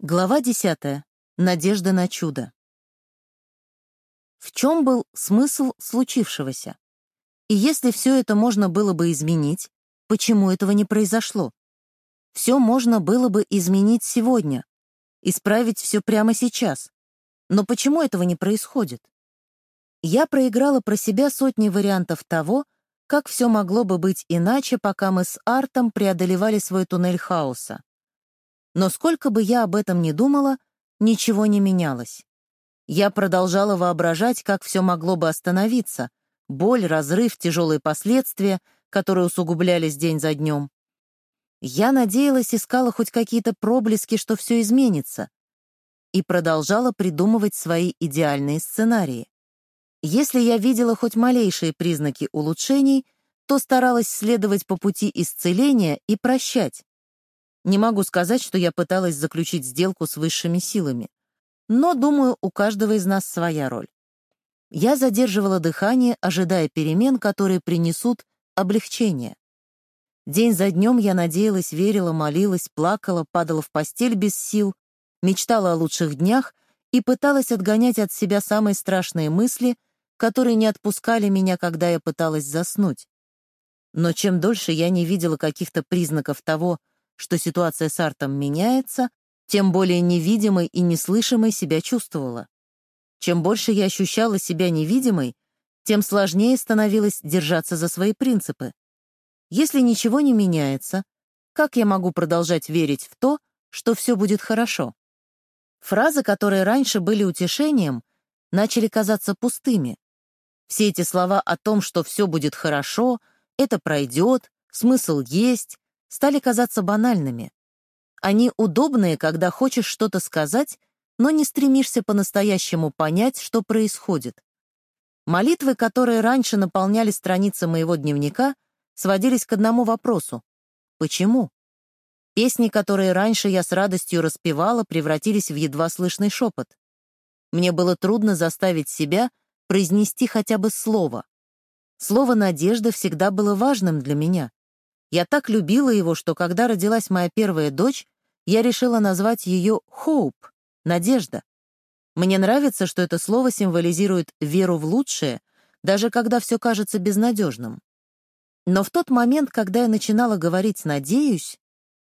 Глава 10. Надежда на чудо. В чем был смысл случившегося? И если все это можно было бы изменить, почему этого не произошло? Все можно было бы изменить сегодня, исправить все прямо сейчас. Но почему этого не происходит? Я проиграла про себя сотни вариантов того, как все могло бы быть иначе, пока мы с Артом преодолевали свой туннель хаоса. Но сколько бы я об этом ни думала, ничего не менялось. Я продолжала воображать, как все могло бы остановиться. Боль, разрыв, тяжелые последствия, которые усугублялись день за днем. Я надеялась, искала хоть какие-то проблески, что все изменится. И продолжала придумывать свои идеальные сценарии. Если я видела хоть малейшие признаки улучшений, то старалась следовать по пути исцеления и прощать, не могу сказать, что я пыталась заключить сделку с высшими силами. Но, думаю, у каждого из нас своя роль. Я задерживала дыхание, ожидая перемен, которые принесут облегчение. День за днем я надеялась, верила, молилась, плакала, падала в постель без сил, мечтала о лучших днях и пыталась отгонять от себя самые страшные мысли, которые не отпускали меня, когда я пыталась заснуть. Но чем дольше я не видела каких-то признаков того, что ситуация с Артом меняется, тем более невидимой и неслышимой себя чувствовала. Чем больше я ощущала себя невидимой, тем сложнее становилось держаться за свои принципы. Если ничего не меняется, как я могу продолжать верить в то, что все будет хорошо? Фразы, которые раньше были утешением, начали казаться пустыми. Все эти слова о том, что все будет хорошо, это пройдет, смысл есть, стали казаться банальными. Они удобные, когда хочешь что-то сказать, но не стремишься по-настоящему понять, что происходит. Молитвы, которые раньше наполняли страницы моего дневника, сводились к одному вопросу — почему? Песни, которые раньше я с радостью распевала, превратились в едва слышный шепот. Мне было трудно заставить себя произнести хотя бы слово. Слово «надежда» всегда было важным для меня. Я так любила его, что когда родилась моя первая дочь, я решила назвать ее Hope — Надежда. Мне нравится, что это слово символизирует веру в лучшее, даже когда все кажется безнадежным. Но в тот момент, когда я начинала говорить «надеюсь»,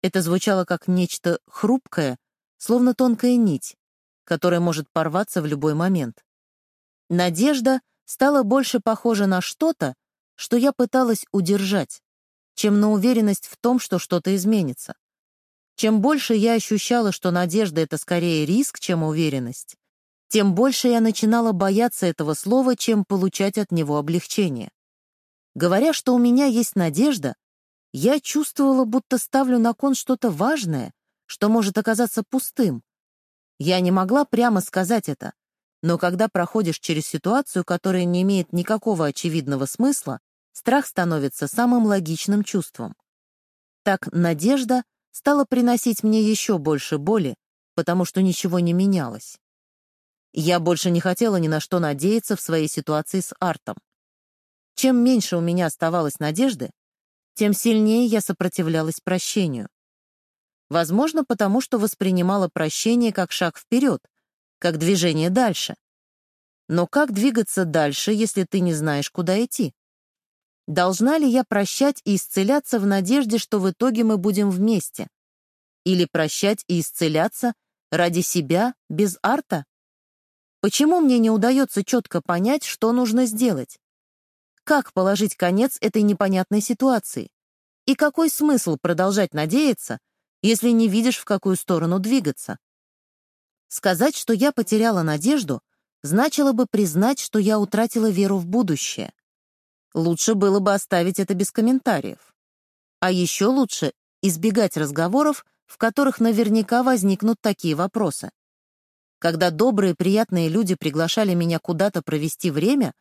это звучало как нечто хрупкое, словно тонкая нить, которая может порваться в любой момент. Надежда стала больше похожа на что-то, что я пыталась удержать чем на уверенность в том, что что-то изменится. Чем больше я ощущала, что надежда — это скорее риск, чем уверенность, тем больше я начинала бояться этого слова, чем получать от него облегчение. Говоря, что у меня есть надежда, я чувствовала, будто ставлю на кон что-то важное, что может оказаться пустым. Я не могла прямо сказать это, но когда проходишь через ситуацию, которая не имеет никакого очевидного смысла, страх становится самым логичным чувством. Так надежда стала приносить мне еще больше боли, потому что ничего не менялось. Я больше не хотела ни на что надеяться в своей ситуации с Артом. Чем меньше у меня оставалось надежды, тем сильнее я сопротивлялась прощению. Возможно, потому что воспринимала прощение как шаг вперед, как движение дальше. Но как двигаться дальше, если ты не знаешь, куда идти? Должна ли я прощать и исцеляться в надежде, что в итоге мы будем вместе? Или прощать и исцеляться ради себя, без арта? Почему мне не удается четко понять, что нужно сделать? Как положить конец этой непонятной ситуации? И какой смысл продолжать надеяться, если не видишь, в какую сторону двигаться? Сказать, что я потеряла надежду, значило бы признать, что я утратила веру в будущее. Лучше было бы оставить это без комментариев. А еще лучше избегать разговоров, в которых наверняка возникнут такие вопросы. Когда добрые, приятные люди приглашали меня куда-то провести время,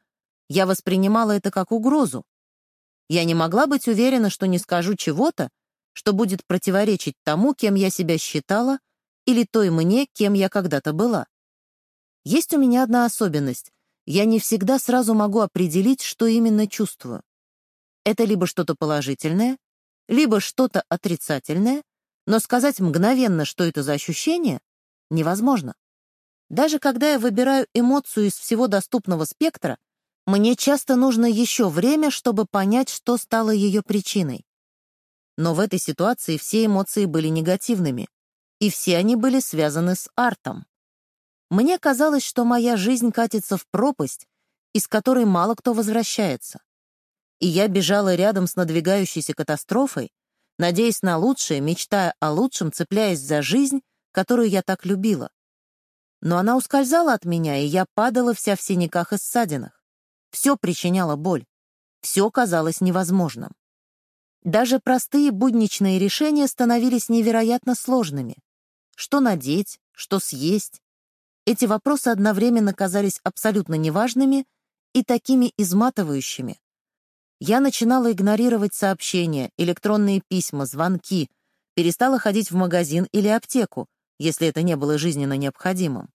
я воспринимала это как угрозу. Я не могла быть уверена, что не скажу чего-то, что будет противоречить тому, кем я себя считала, или той мне, кем я когда-то была. Есть у меня одна особенность я не всегда сразу могу определить, что именно чувствую. Это либо что-то положительное, либо что-то отрицательное, но сказать мгновенно, что это за ощущение, невозможно. Даже когда я выбираю эмоцию из всего доступного спектра, мне часто нужно еще время, чтобы понять, что стало ее причиной. Но в этой ситуации все эмоции были негативными, и все они были связаны с артом. Мне казалось, что моя жизнь катится в пропасть, из которой мало кто возвращается. И я бежала рядом с надвигающейся катастрофой, надеясь на лучшее, мечтая о лучшем, цепляясь за жизнь, которую я так любила. Но она ускользала от меня, и я падала вся в синяках и ссадинах. Все причиняло боль. Все казалось невозможным. Даже простые будничные решения становились невероятно сложными. Что надеть, что съесть. Эти вопросы одновременно казались абсолютно неважными и такими изматывающими. Я начинала игнорировать сообщения, электронные письма, звонки, перестала ходить в магазин или аптеку, если это не было жизненно необходимым.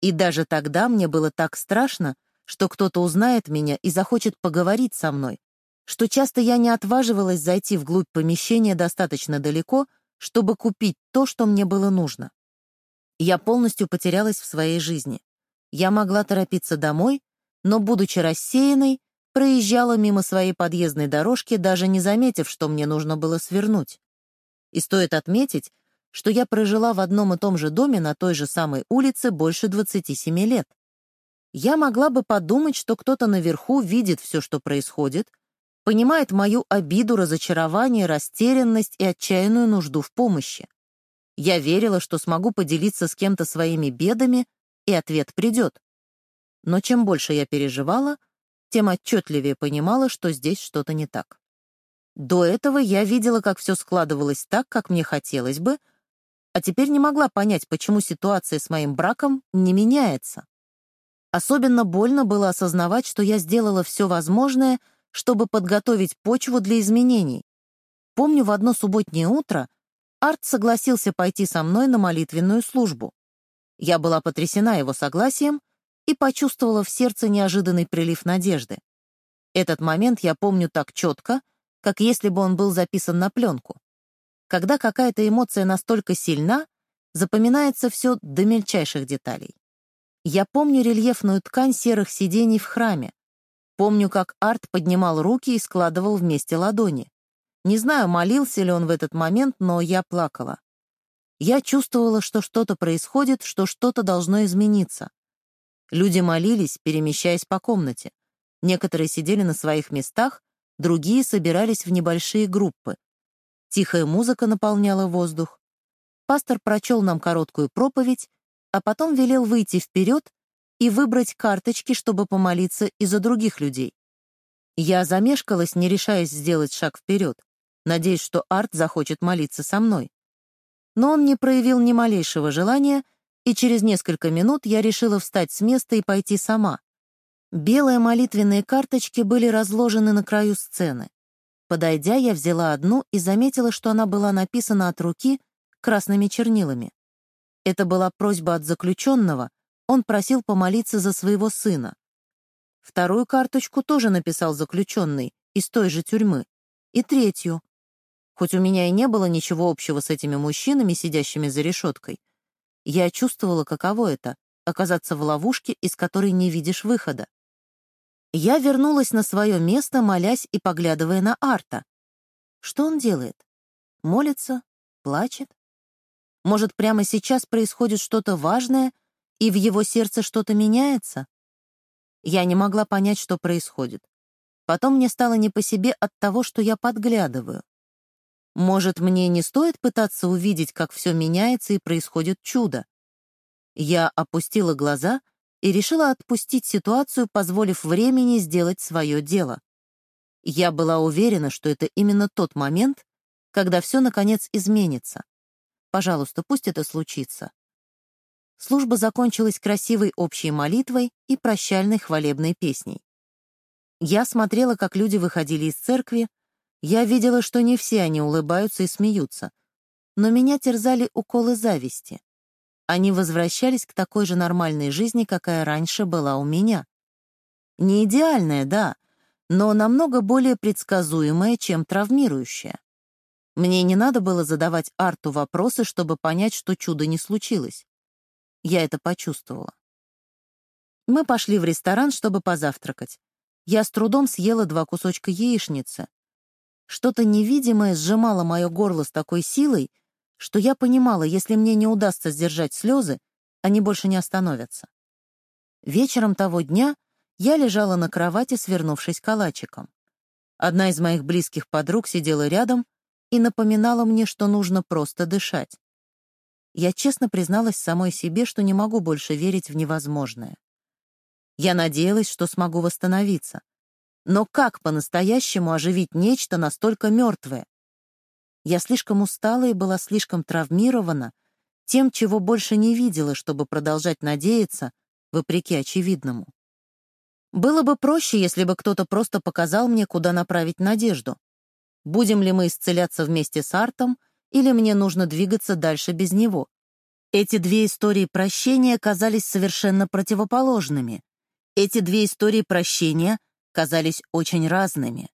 И даже тогда мне было так страшно, что кто-то узнает меня и захочет поговорить со мной, что часто я не отваживалась зайти вглубь помещения достаточно далеко, чтобы купить то, что мне было нужно. Я полностью потерялась в своей жизни. Я могла торопиться домой, но, будучи рассеянной, проезжала мимо своей подъездной дорожки, даже не заметив, что мне нужно было свернуть. И стоит отметить, что я прожила в одном и том же доме на той же самой улице больше 27 лет. Я могла бы подумать, что кто-то наверху видит все, что происходит, понимает мою обиду, разочарование, растерянность и отчаянную нужду в помощи. Я верила, что смогу поделиться с кем-то своими бедами, и ответ придет. Но чем больше я переживала, тем отчетливее понимала, что здесь что-то не так. До этого я видела, как все складывалось так, как мне хотелось бы, а теперь не могла понять, почему ситуация с моим браком не меняется. Особенно больно было осознавать, что я сделала все возможное, чтобы подготовить почву для изменений. Помню, в одно субботнее утро Арт согласился пойти со мной на молитвенную службу. Я была потрясена его согласием и почувствовала в сердце неожиданный прилив надежды. Этот момент я помню так четко, как если бы он был записан на пленку. Когда какая-то эмоция настолько сильна, запоминается все до мельчайших деталей. Я помню рельефную ткань серых сидений в храме. Помню, как Арт поднимал руки и складывал вместе ладони. Не знаю, молился ли он в этот момент, но я плакала. Я чувствовала, что что-то происходит, что что-то должно измениться. Люди молились, перемещаясь по комнате. Некоторые сидели на своих местах, другие собирались в небольшие группы. Тихая музыка наполняла воздух. Пастор прочел нам короткую проповедь, а потом велел выйти вперед и выбрать карточки, чтобы помолиться и за других людей. Я замешкалась, не решаясь сделать шаг вперед, надеясь, что Арт захочет молиться со мной. Но он не проявил ни малейшего желания, и через несколько минут я решила встать с места и пойти сама. Белые молитвенные карточки были разложены на краю сцены. Подойдя, я взяла одну и заметила, что она была написана от руки красными чернилами. Это была просьба от заключенного, он просил помолиться за своего сына. Вторую карточку тоже написал заключенный из той же тюрьмы. И третью. Хоть у меня и не было ничего общего с этими мужчинами, сидящими за решеткой, я чувствовала, каково это — оказаться в ловушке, из которой не видишь выхода. Я вернулась на свое место, молясь и поглядывая на Арта. Что он делает? Молится? Плачет? Может, прямо сейчас происходит что-то важное, и в его сердце что-то меняется? Я не могла понять, что происходит. Потом мне стало не по себе от того, что я подглядываю. Может, мне не стоит пытаться увидеть, как все меняется и происходит чудо? Я опустила глаза — и решила отпустить ситуацию, позволив времени сделать свое дело. Я была уверена, что это именно тот момент, когда все, наконец, изменится. Пожалуйста, пусть это случится. Служба закончилась красивой общей молитвой и прощальной хвалебной песней. Я смотрела, как люди выходили из церкви, я видела, что не все они улыбаются и смеются, но меня терзали уколы зависти. Они возвращались к такой же нормальной жизни, какая раньше была у меня. Не идеальная, да, но намного более предсказуемая, чем травмирующая. Мне не надо было задавать Арту вопросы, чтобы понять, что чудо не случилось. Я это почувствовала. Мы пошли в ресторан, чтобы позавтракать. Я с трудом съела два кусочка яичницы. Что-то невидимое сжимало мое горло с такой силой, что я понимала, если мне не удастся сдержать слезы, они больше не остановятся. Вечером того дня я лежала на кровати, свернувшись калачиком. Одна из моих близких подруг сидела рядом и напоминала мне, что нужно просто дышать. Я честно призналась самой себе, что не могу больше верить в невозможное. Я надеялась, что смогу восстановиться. Но как по-настоящему оживить нечто настолько мертвое? Я слишком устала и была слишком травмирована тем, чего больше не видела, чтобы продолжать надеяться, вопреки очевидному. Было бы проще, если бы кто-то просто показал мне, куда направить надежду. Будем ли мы исцеляться вместе с Артом, или мне нужно двигаться дальше без него? Эти две истории прощения казались совершенно противоположными. Эти две истории прощения казались очень разными.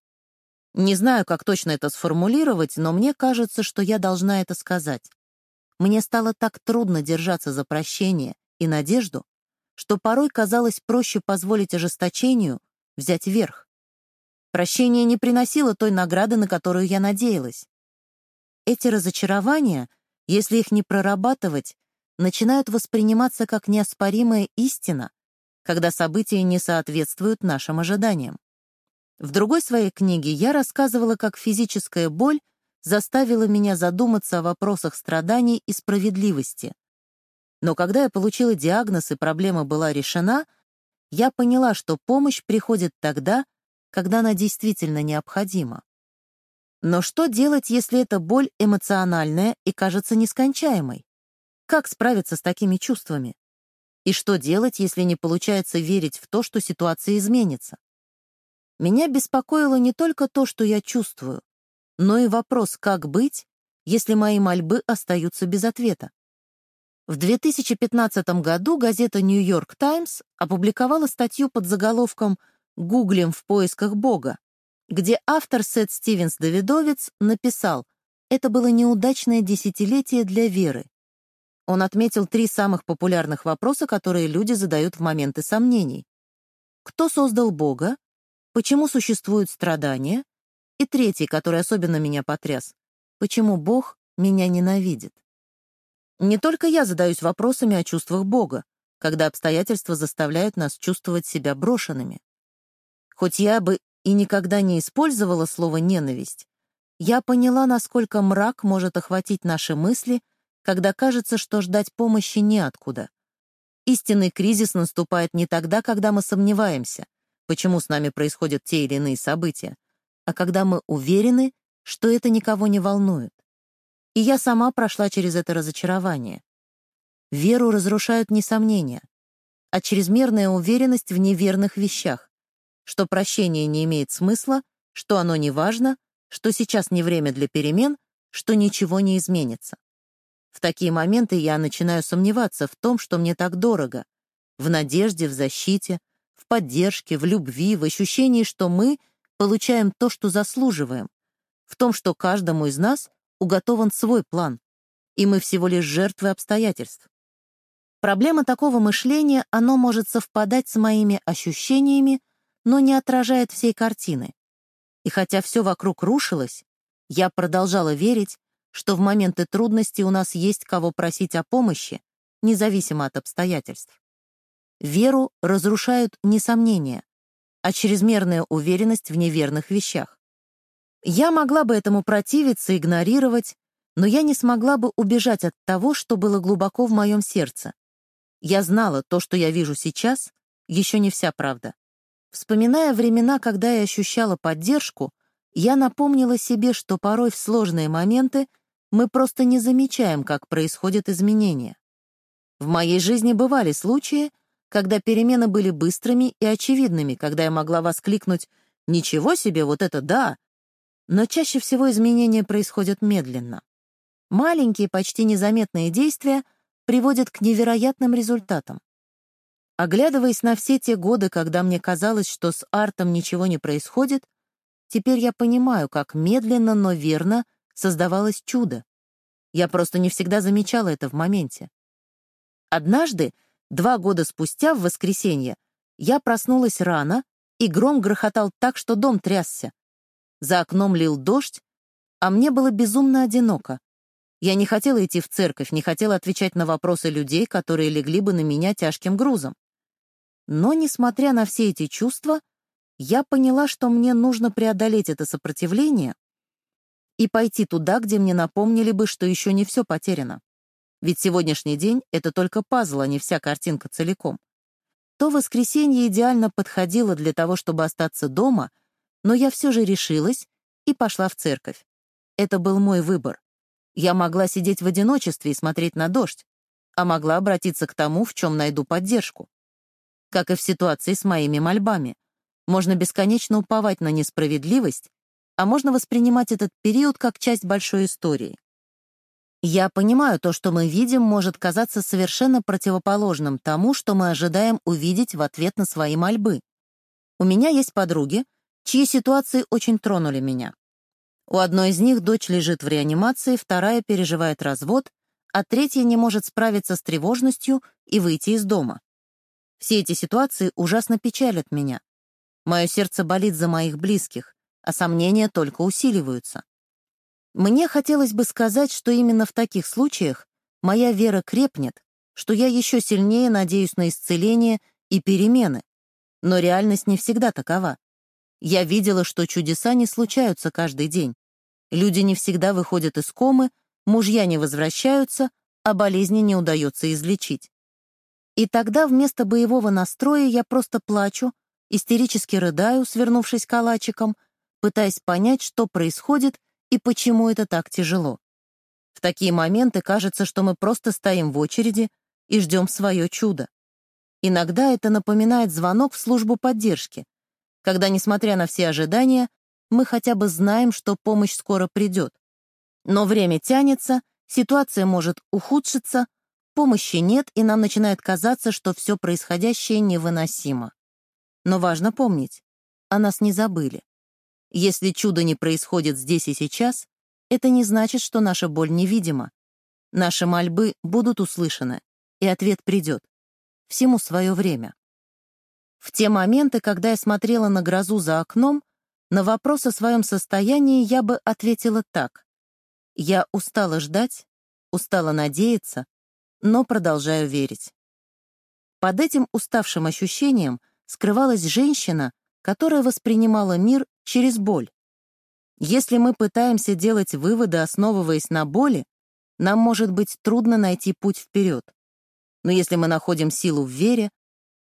Не знаю, как точно это сформулировать, но мне кажется, что я должна это сказать. Мне стало так трудно держаться за прощение и надежду, что порой казалось проще позволить ожесточению взять верх. Прощение не приносило той награды, на которую я надеялась. Эти разочарования, если их не прорабатывать, начинают восприниматься как неоспоримая истина, когда события не соответствуют нашим ожиданиям. В другой своей книге я рассказывала, как физическая боль заставила меня задуматься о вопросах страданий и справедливости. Но когда я получила диагноз и проблема была решена, я поняла, что помощь приходит тогда, когда она действительно необходима. Но что делать, если эта боль эмоциональная и кажется нескончаемой? Как справиться с такими чувствами? И что делать, если не получается верить в то, что ситуация изменится? Меня беспокоило не только то, что я чувствую, но и вопрос, как быть, если мои мольбы остаются без ответа. В 2015 году газета «Нью-Йорк Таймс» опубликовала статью под заголовком «Гуглим в поисках Бога», где автор Сет Стивенс Давидовец написал «Это было неудачное десятилетие для веры». Он отметил три самых популярных вопроса, которые люди задают в моменты сомнений. Кто создал Бога? Почему существуют страдания? И третий, который особенно меня потряс. Почему Бог меня ненавидит? Не только я задаюсь вопросами о чувствах Бога, когда обстоятельства заставляют нас чувствовать себя брошенными. Хоть я бы и никогда не использовала слово «ненависть», я поняла, насколько мрак может охватить наши мысли, когда кажется, что ждать помощи неоткуда. Истинный кризис наступает не тогда, когда мы сомневаемся — почему с нами происходят те или иные события, а когда мы уверены, что это никого не волнует. И я сама прошла через это разочарование. Веру разрушают не сомнения, а чрезмерная уверенность в неверных вещах, что прощение не имеет смысла, что оно не важно, что сейчас не время для перемен, что ничего не изменится. В такие моменты я начинаю сомневаться в том, что мне так дорого, в надежде, в защите, в поддержке, в любви, в ощущении, что мы получаем то, что заслуживаем, в том, что каждому из нас уготован свой план, и мы всего лишь жертвы обстоятельств. Проблема такого мышления, оно может совпадать с моими ощущениями, но не отражает всей картины. И хотя все вокруг рушилось, я продолжала верить, что в моменты трудности у нас есть кого просить о помощи, независимо от обстоятельств. Веру разрушают не сомнения, а чрезмерная уверенность в неверных вещах. Я могла бы этому противиться, игнорировать, но я не смогла бы убежать от того, что было глубоко в моем сердце. Я знала, то, что я вижу сейчас, еще не вся правда. Вспоминая времена, когда я ощущала поддержку, я напомнила себе, что порой в сложные моменты мы просто не замечаем, как происходят изменения. В моей жизни бывали случаи, когда перемены были быстрыми и очевидными, когда я могла воскликнуть «Ничего себе, вот это да!» Но чаще всего изменения происходят медленно. Маленькие, почти незаметные действия приводят к невероятным результатам. Оглядываясь на все те годы, когда мне казалось, что с артом ничего не происходит, теперь я понимаю, как медленно, но верно создавалось чудо. Я просто не всегда замечала это в моменте. Однажды, два года спустя, в воскресенье, я проснулась рано, и гром грохотал так, что дом трясся. За окном лил дождь, а мне было безумно одиноко. Я не хотела идти в церковь, не хотела отвечать на вопросы людей, которые легли бы на меня тяжким грузом. Но, несмотря на все эти чувства, я поняла, что мне нужно преодолеть это сопротивление и пойти туда, где мне напомнили бы, что еще не все потеряно. Ведь сегодняшний день — это только пазл, а не вся картинка целиком. То воскресенье идеально подходило для того, чтобы остаться дома, но я все же решилась и пошла в церковь. Это был мой выбор. Я могла сидеть в одиночестве и смотреть на дождь, а могла обратиться к тому, в чем найду поддержку. Как и в ситуации с моими мольбами. Можно бесконечно уповать на несправедливость, а можно воспринимать этот период как часть большой истории. Я понимаю, то, что мы видим, может казаться совершенно противоположным тому, что мы ожидаем увидеть в ответ на свои мольбы. У меня есть подруги, чьи ситуации очень тронули меня. У одной из них дочь лежит в реанимации, вторая переживает развод, а третья не может справиться с тревожностью и выйти из дома. Все эти ситуации ужасно печалят меня. Мое сердце болит за моих близких, а сомнения только усиливаются. Мне хотелось бы сказать, что именно в таких случаях моя вера крепнет, что я еще сильнее надеюсь на исцеление и перемены. Но реальность не всегда такова. Я видела, что чудеса не случаются каждый день. Люди не всегда выходят из комы, мужья не возвращаются, а болезни не удается излечить. И тогда вместо боевого настроя я просто плачу, истерически рыдаю, свернувшись калачиком, пытаясь понять, что происходит и почему это так тяжело. В такие моменты кажется, что мы просто стоим в очереди и ждем свое чудо. Иногда это напоминает звонок в службу поддержки, когда, несмотря на все ожидания, мы хотя бы знаем, что помощь скоро придет. Но время тянется, ситуация может ухудшиться, помощи нет, и нам начинает казаться, что все происходящее невыносимо. Но важно помнить, о нас не забыли. Если чудо не происходит здесь и сейчас, это не значит, что наша боль невидима. Наши мольбы будут услышаны, и ответ придет. Всему свое время. В те моменты, когда я смотрела на грозу за окном, на вопрос о своем состоянии я бы ответила так. Я устала ждать, устала надеяться, но продолжаю верить. Под этим уставшим ощущением скрывалась женщина, которая воспринимала мир через боль. Если мы пытаемся делать выводы, основываясь на боли, нам может быть трудно найти путь вперед. Но если мы находим силу в вере,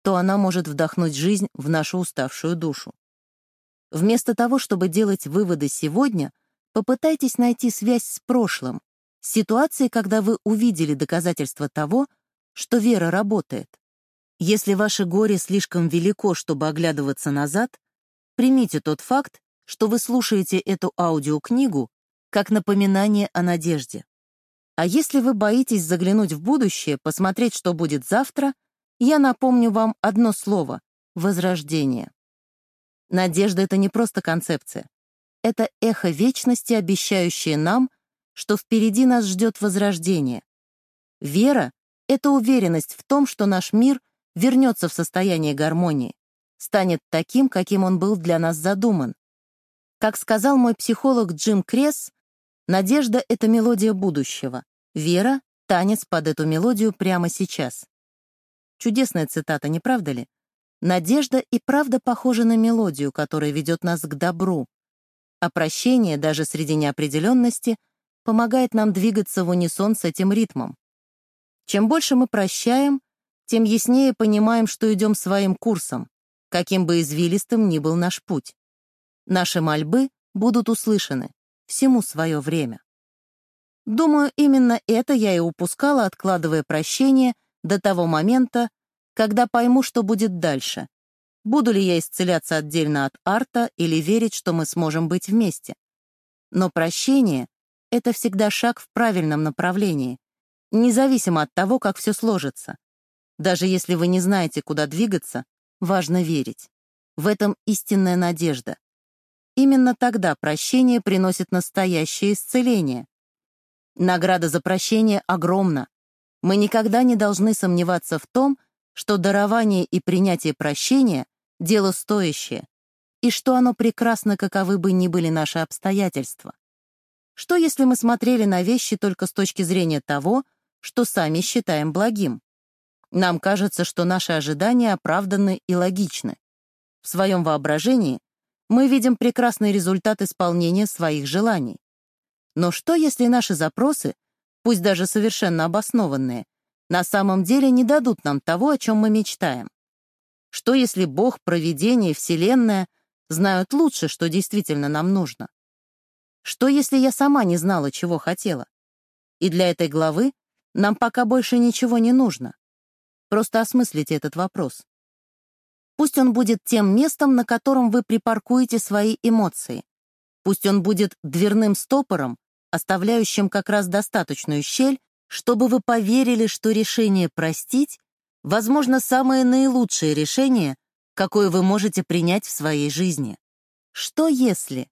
то она может вдохнуть жизнь в нашу уставшую душу. Вместо того, чтобы делать выводы сегодня, попытайтесь найти связь с прошлым, с ситуацией, когда вы увидели доказательства того, что вера работает. Если ваше горе слишком велико, чтобы оглядываться назад, Примите тот факт, что вы слушаете эту аудиокнигу как напоминание о надежде. А если вы боитесь заглянуть в будущее, посмотреть, что будет завтра, я напомню вам одно слово — возрождение. Надежда — это не просто концепция. Это эхо вечности, обещающее нам, что впереди нас ждет возрождение. Вера — это уверенность в том, что наш мир вернется в состояние гармонии станет таким, каким он был для нас задуман. Как сказал мой психолог Джим Кресс, надежда — это мелодия будущего, вера — танец под эту мелодию прямо сейчас. Чудесная цитата, не правда ли? Надежда и правда похожа на мелодию, которая ведет нас к добру, а прощение, даже среди неопределенности, помогает нам двигаться в унисон с этим ритмом. Чем больше мы прощаем, тем яснее понимаем, что идем своим курсом, каким бы извилистым ни был наш путь. Наши мольбы будут услышаны, всему свое время. Думаю, именно это я и упускала, откладывая прощение до того момента, когда пойму, что будет дальше. Буду ли я исцеляться отдельно от арта или верить, что мы сможем быть вместе. Но прощение — это всегда шаг в правильном направлении, независимо от того, как все сложится. Даже если вы не знаете, куда двигаться, Важно верить. В этом истинная надежда. Именно тогда прощение приносит настоящее исцеление. Награда за прощение огромна. Мы никогда не должны сомневаться в том, что дарование и принятие прощения — дело стоящее, и что оно прекрасно, каковы бы ни были наши обстоятельства. Что, если мы смотрели на вещи только с точки зрения того, что сами считаем благим? Нам кажется, что наши ожидания оправданы и логичны. В своем воображении мы видим прекрасный результат исполнения своих желаний. Но что, если наши запросы, пусть даже совершенно обоснованные, на самом деле не дадут нам того, о чем мы мечтаем? Что, если Бог, Провидение, Вселенная знают лучше, что действительно нам нужно? Что, если я сама не знала, чего хотела? И для этой главы нам пока больше ничего не нужно. Просто осмыслите этот вопрос. Пусть он будет тем местом, на котором вы припаркуете свои эмоции. Пусть он будет дверным стопором, оставляющим как раз достаточную щель, чтобы вы поверили, что решение простить, возможно, самое наилучшее решение, какое вы можете принять в своей жизни. Что если